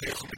videos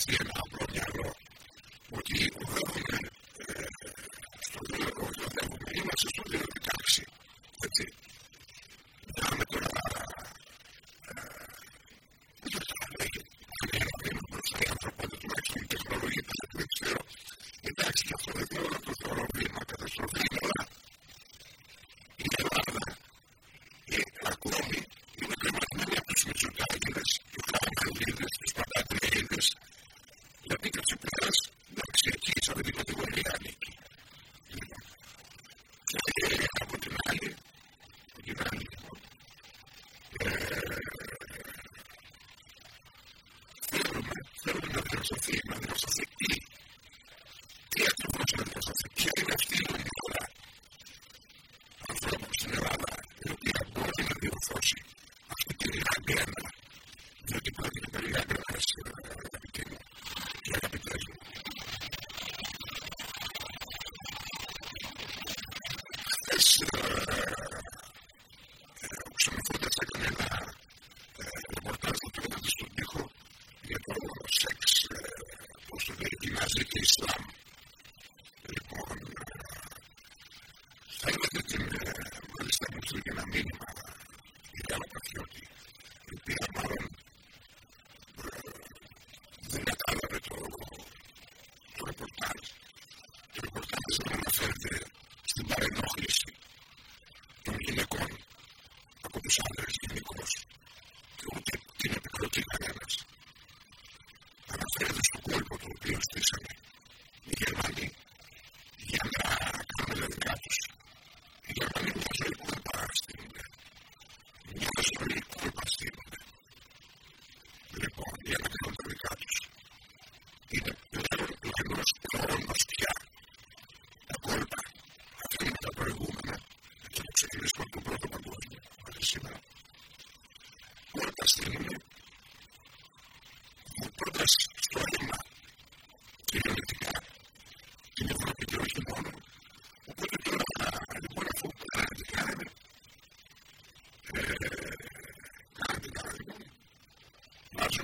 atmosphere now,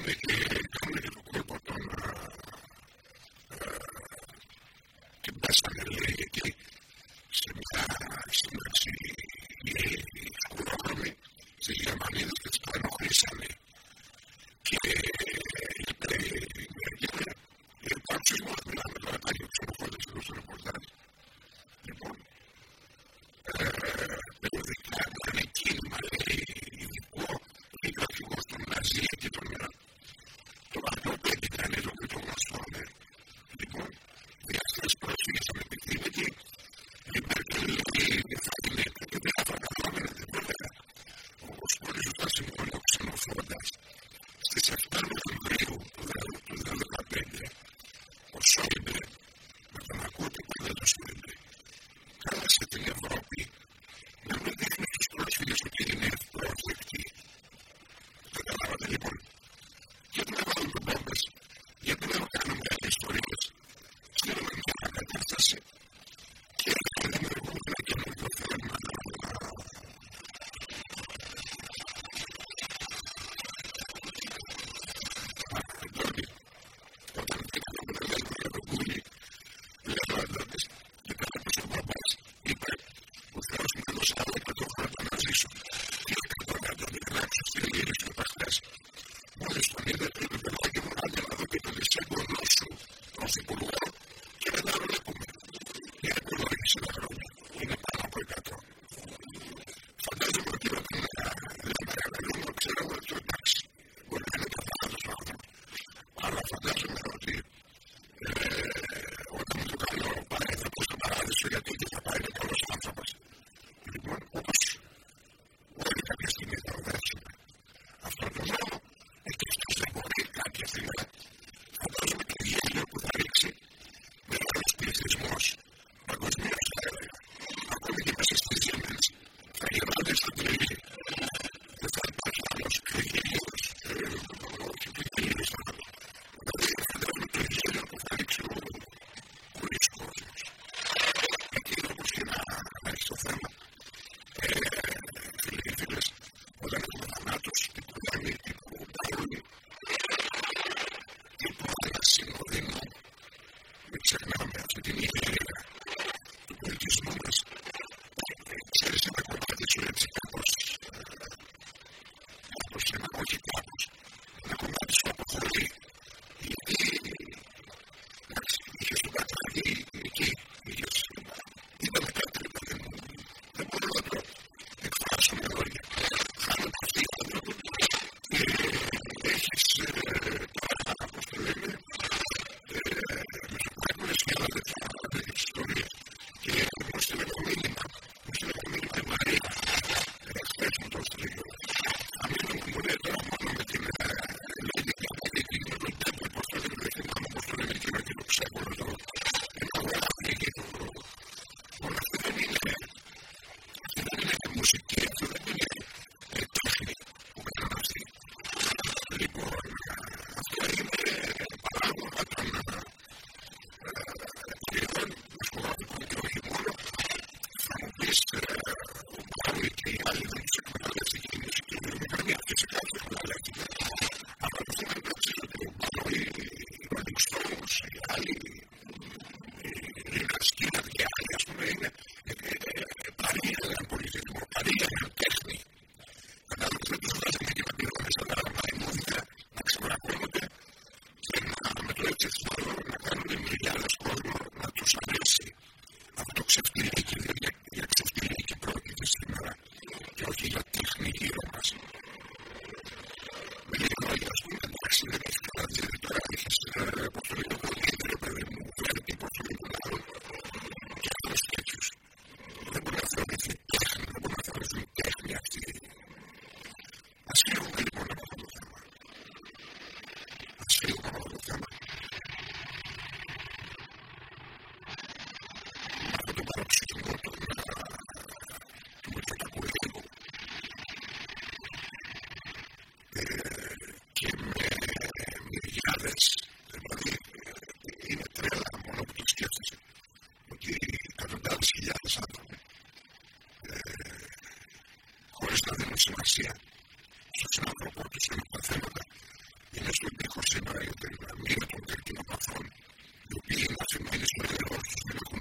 Amen. αυτά δίνουν σημασία στους συνανθρωπού του και τα θέματα. Είναι στον τοίχο σήμερα η τεριγραμμία των καρκινοπαθών, οι οποίοι είναι αφημένοι στο ελαιό του έχουν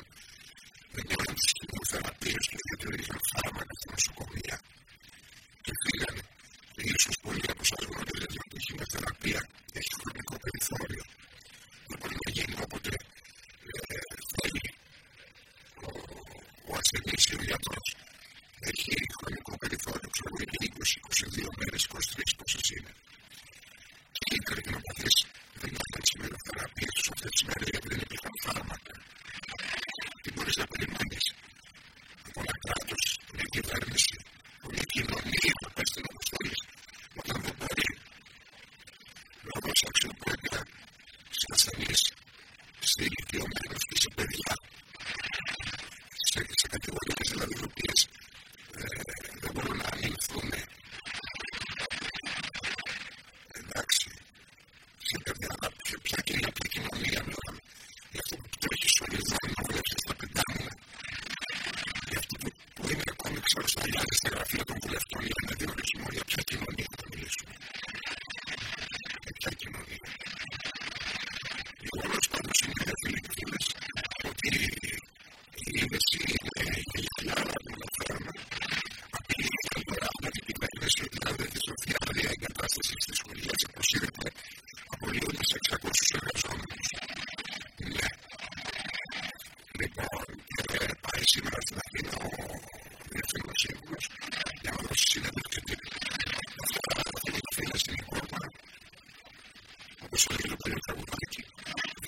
pues hay lo pueden preguntar aquí.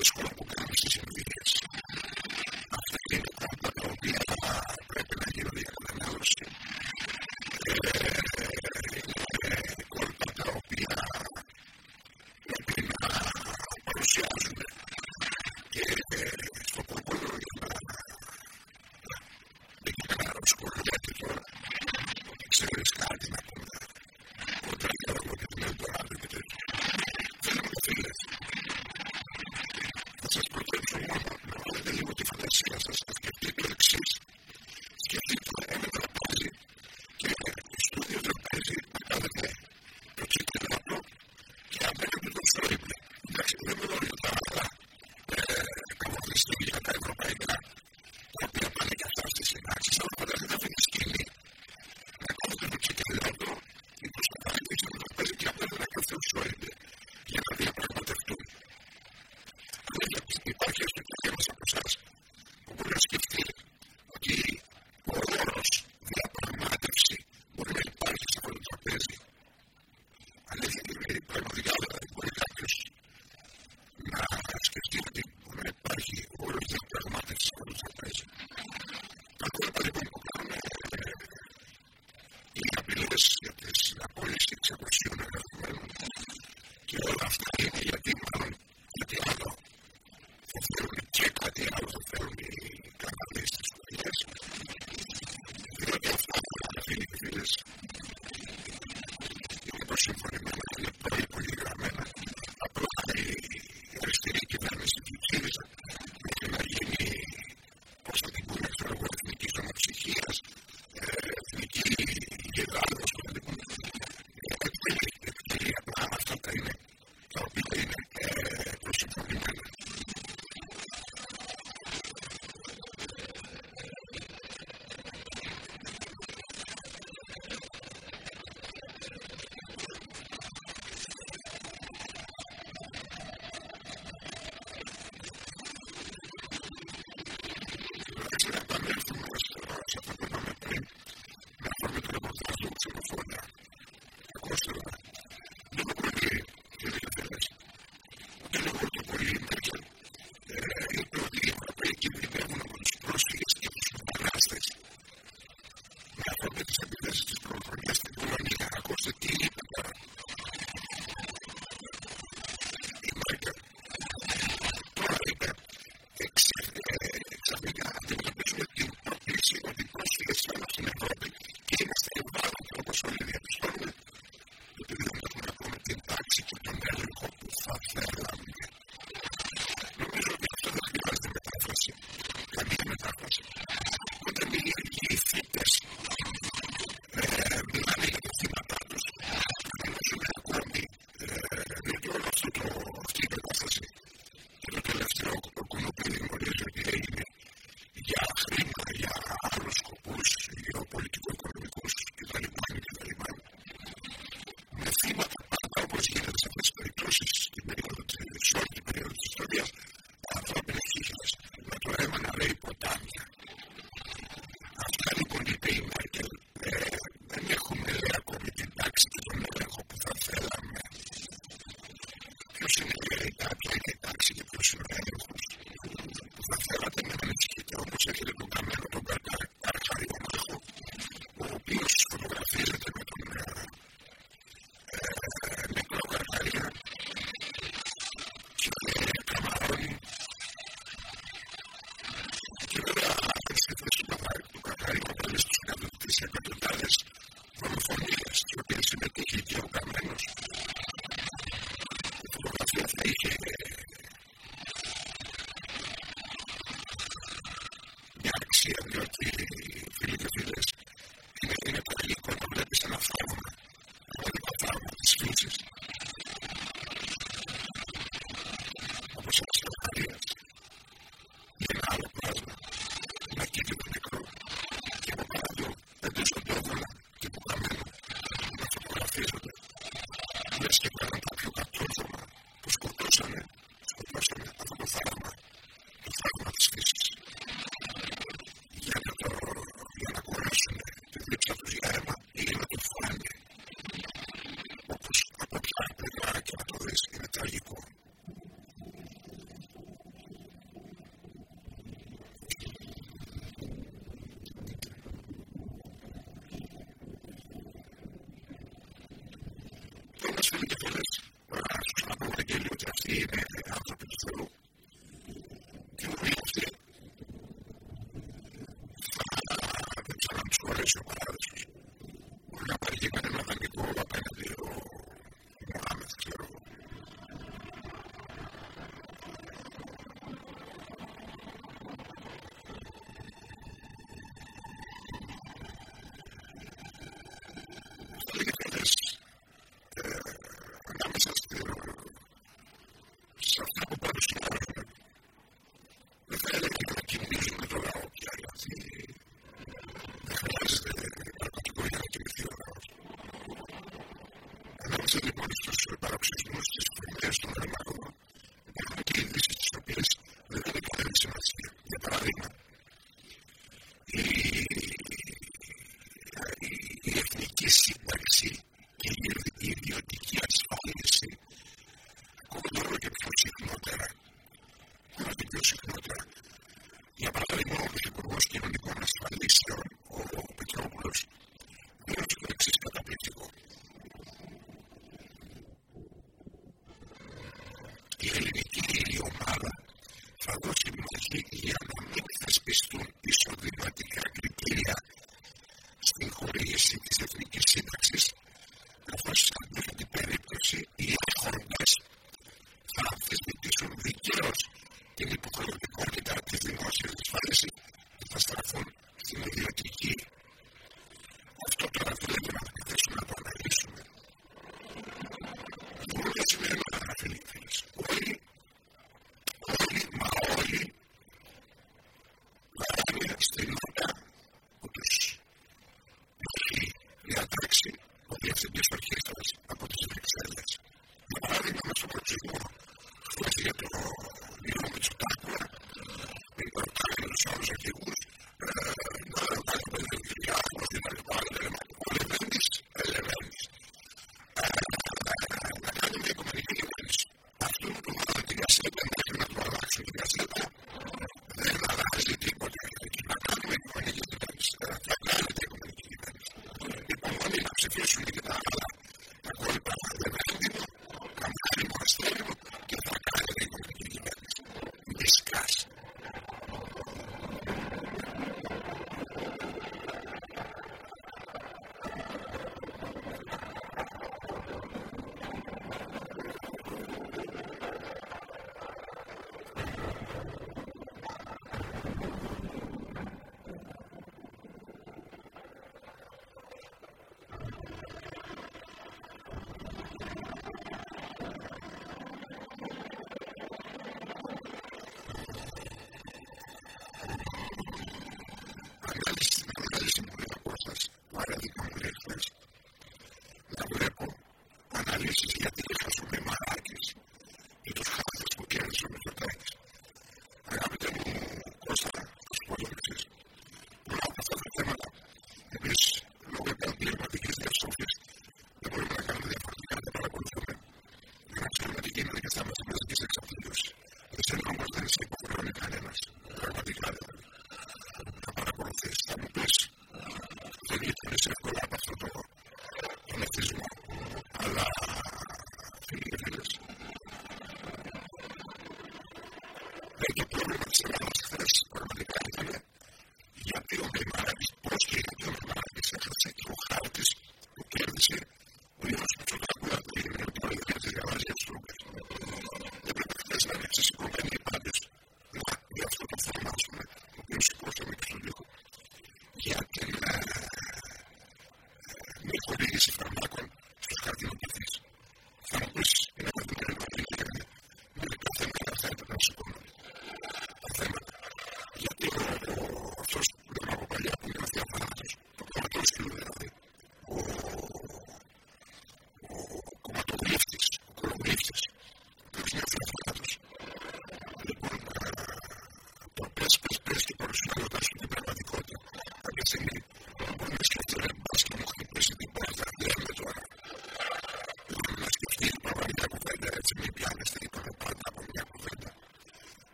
Es con la poca de las actually pretty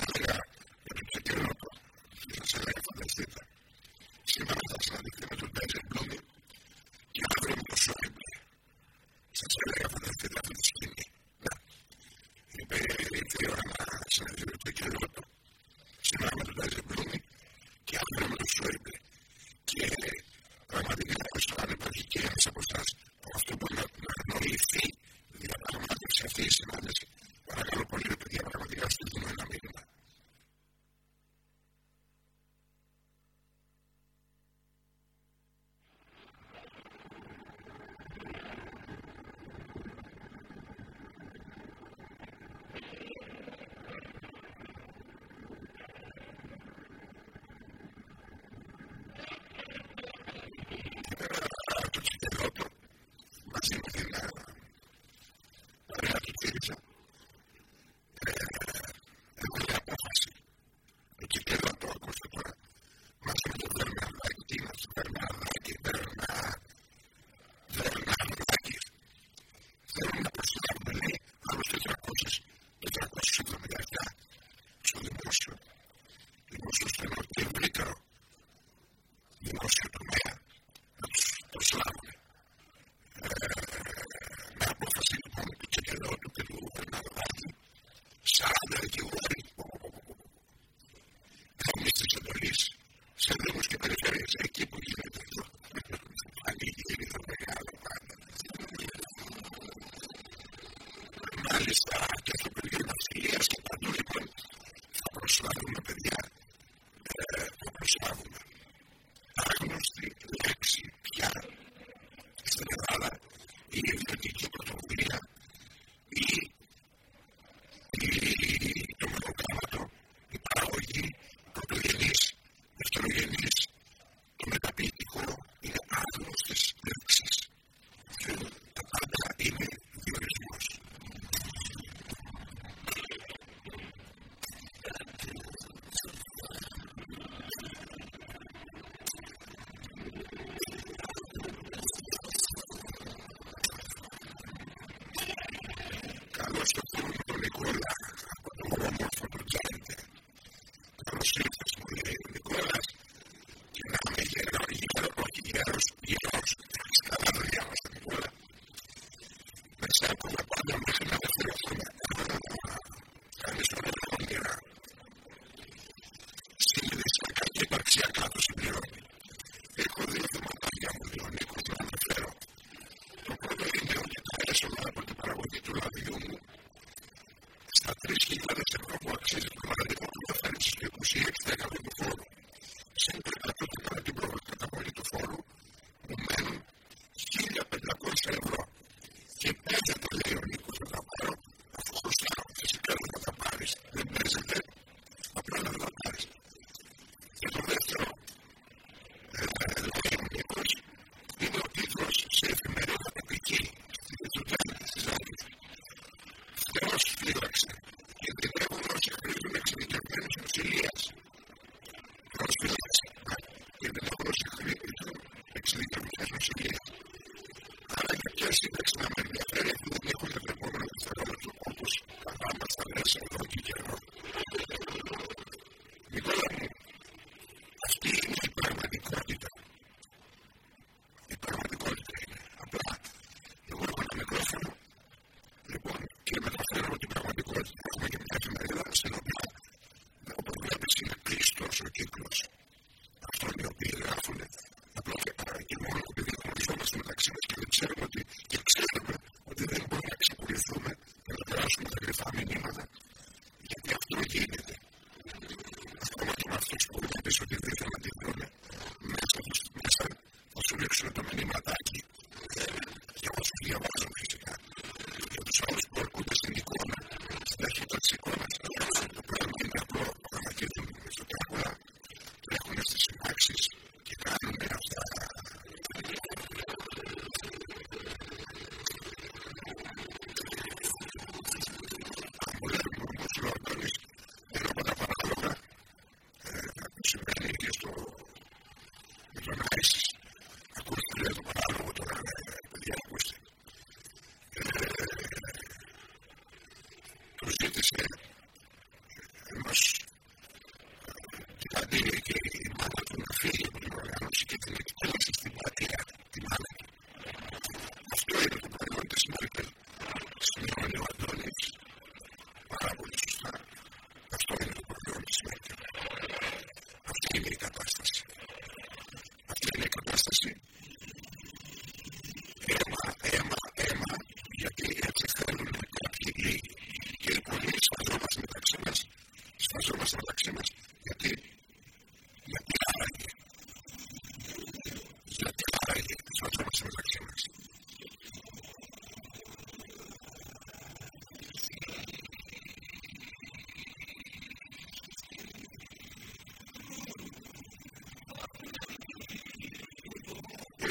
Absolutely.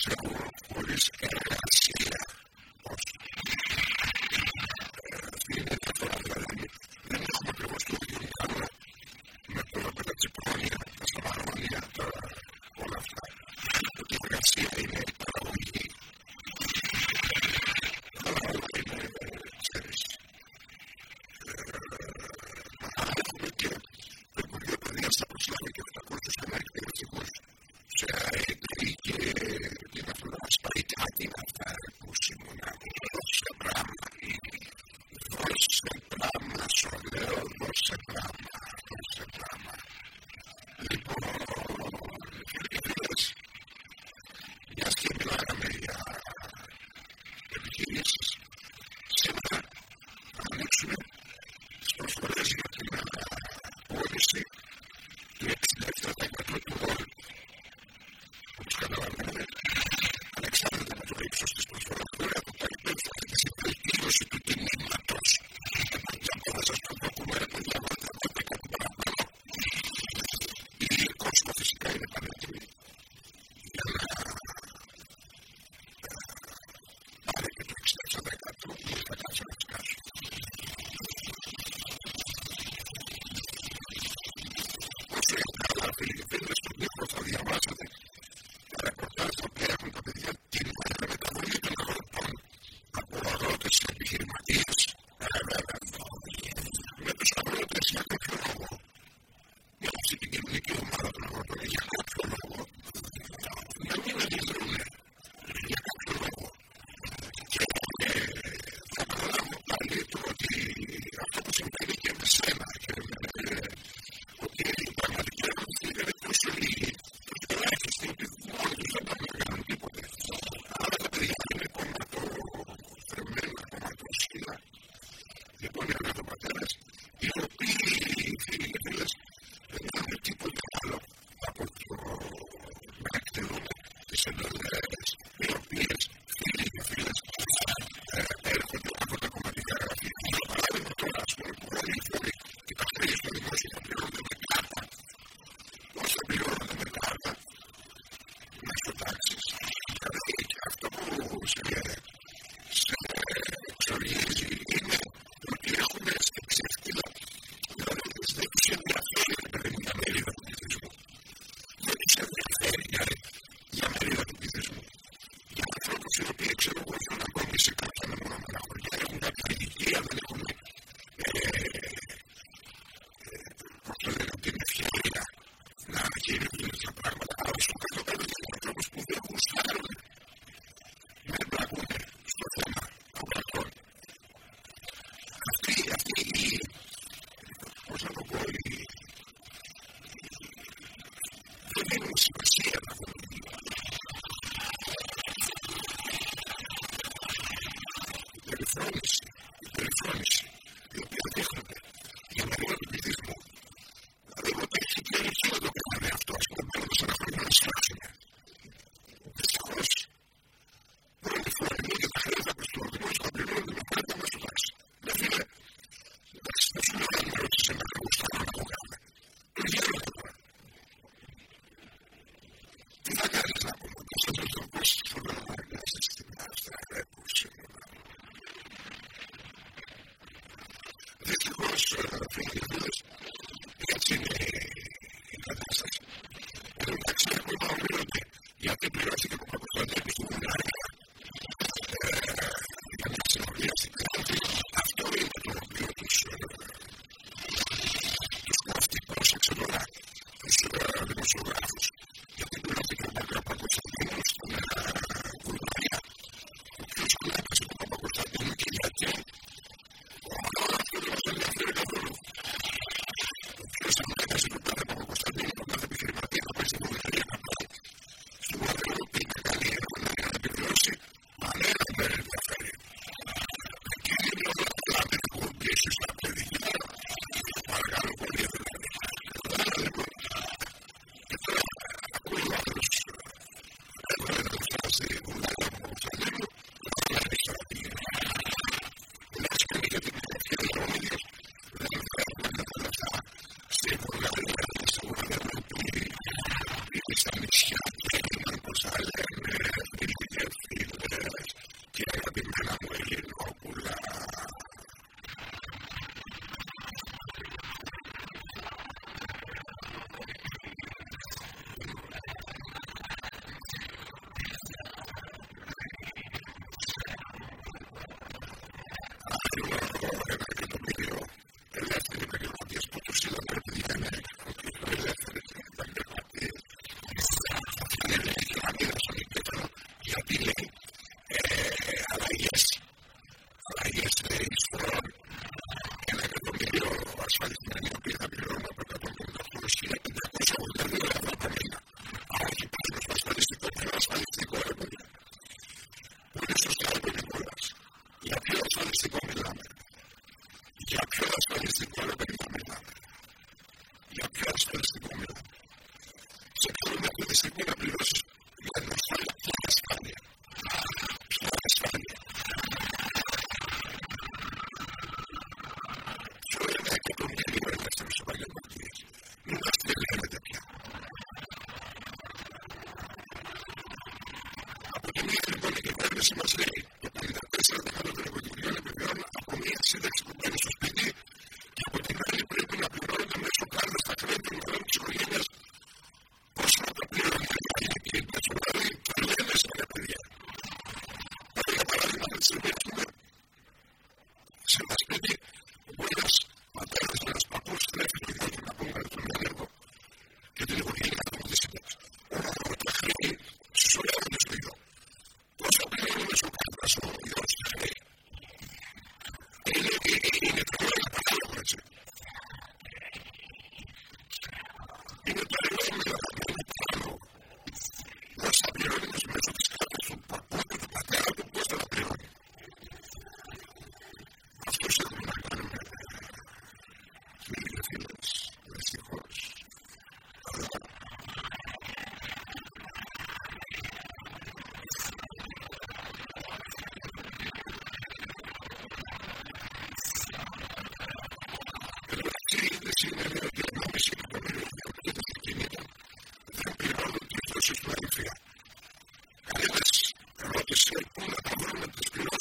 και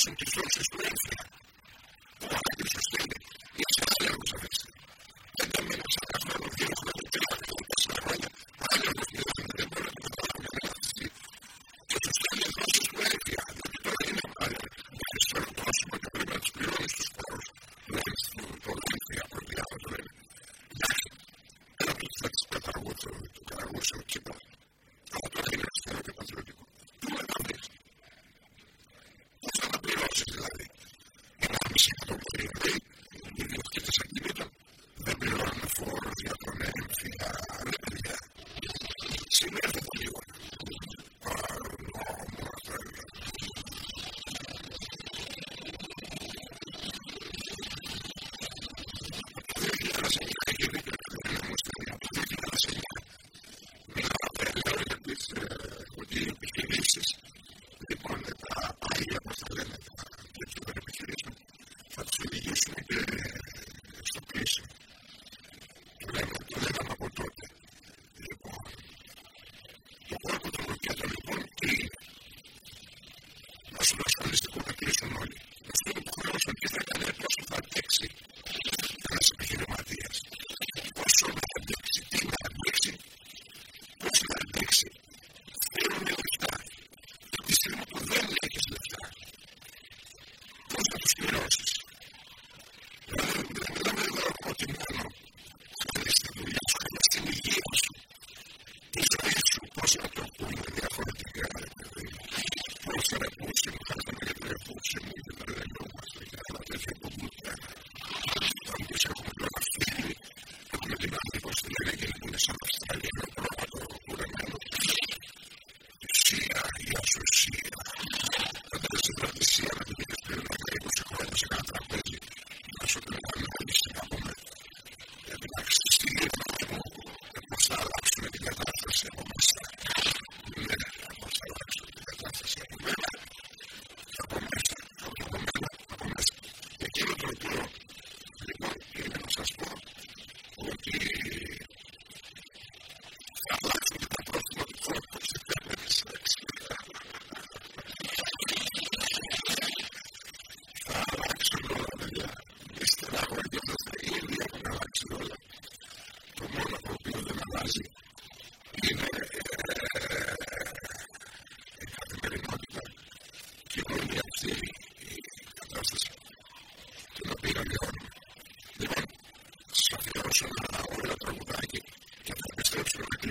something different.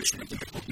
situation we do.